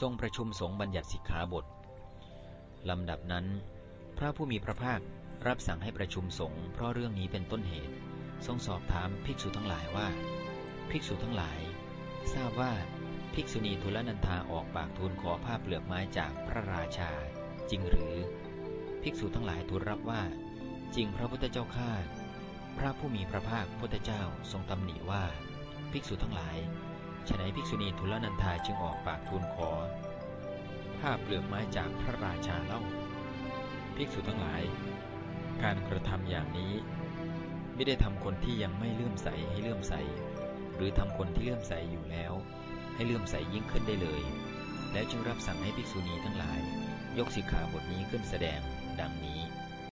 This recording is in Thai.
ทรงประชุมสงฆ์บัญญัติสิกขาบทลำดับนั้น พระผู้มีพระภาครับสั่งให้ประชุมสงฆ์เพราะเรื่องนี้เป็นต้นเหตุ ทรงสอบถามภิกษุทั้งหลายว่า ภิกษุทั้งหลาย ทราบว่าภิกษุณีทุลนันทาออกปากทูลขอผ้าเปลือกไม้จากพระราชา จริงหรือ ภิกษุทั้งหลายทูลรับว่า จริงพระพุทธเจ้าข้าพระผู้มีพระภาคพุทธเจ้าทรงตำหนิว่า ภิกษุทั้งหลายฉนัยภิกษุณีทุลนันทาจึงออกปากทูลขอ ผ้าเปลือกไม้จากพระราชาเล่า ภิกษุทั้งหลาย การกระทำอย่างนี้ ไม่ได้ทำคนที่ยังไม่เลื่อมใสให้เลื่อมใส หรือทำคนที่เลื่อมใสอยู่แล้ว ให้เลื่อมใสยิ่งขึ้นได้เลย แล้วจึงรับสั่งให้ภิกษุณีทั้งหลาย ยกสิกขาบทนี้ขึ้นแสดง ดังนี้